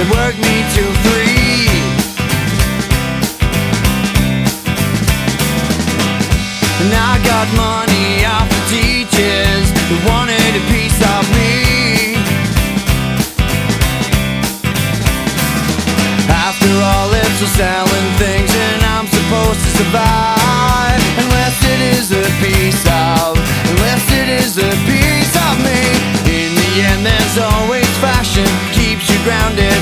They work me to three. And I got money off the teachers who wanted a piece of me. After all, it's just selling things, and I'm supposed to survive.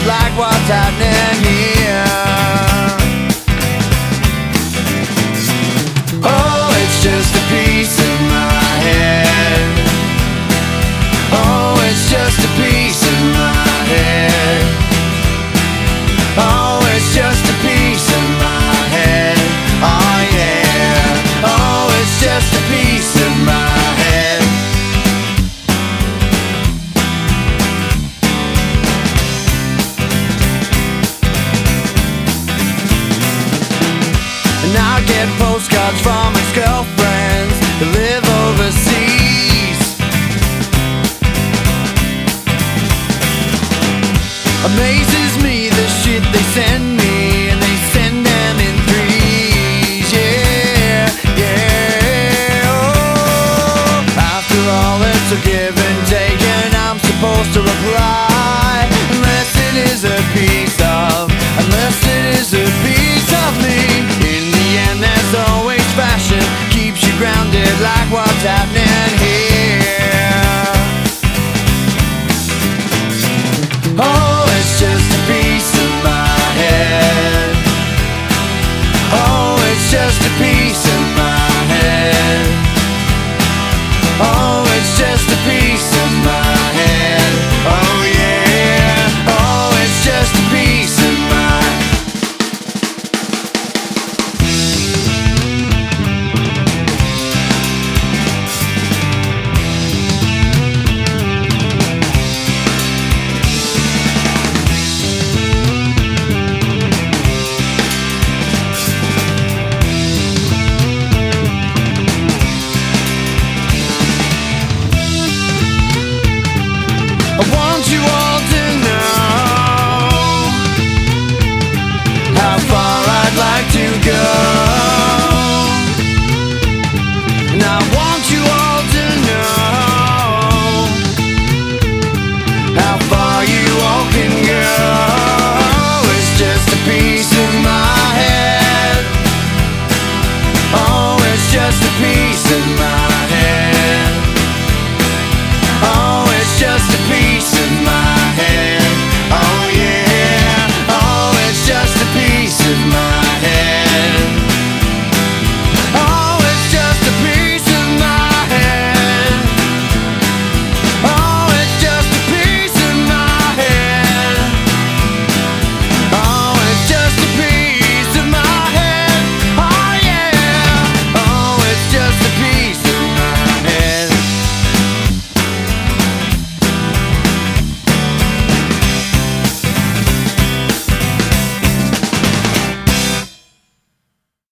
like what I get postcards from his girlfriends who live overseas. Amazes me the shit they send like what's happening.